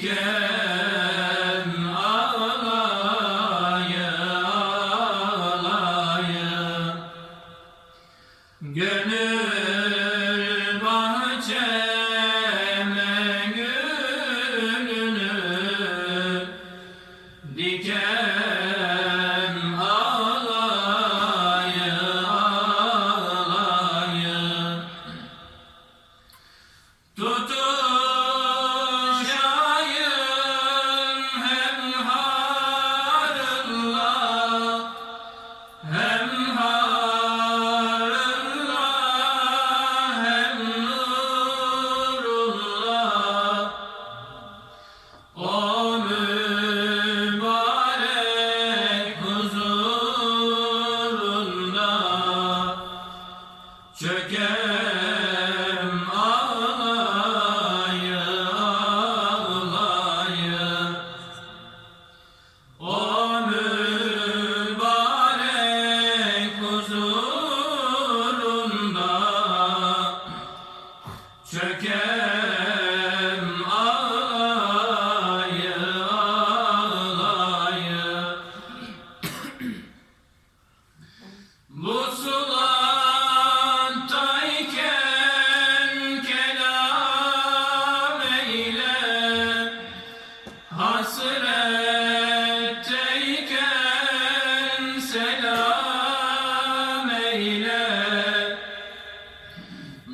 diken ağlaya ağlaya. Gönül bahçeme gülünü diken ağlaya ağlaya. Tutup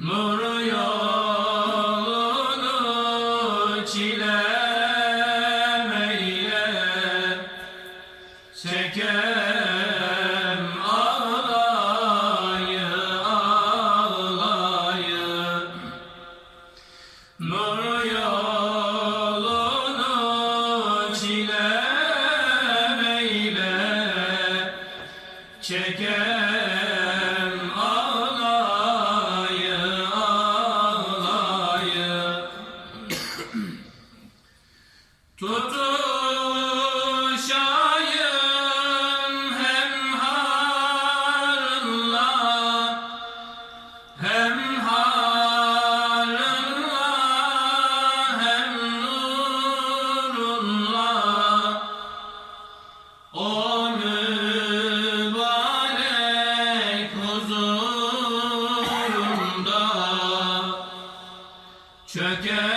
Nur yolunu çilem eyle Çekem ağlayı ağlayı. Nur yolunu Çekem Tutuşayım hem harınla hem harınla hem nurunla. O mübarek huzurunda Çökem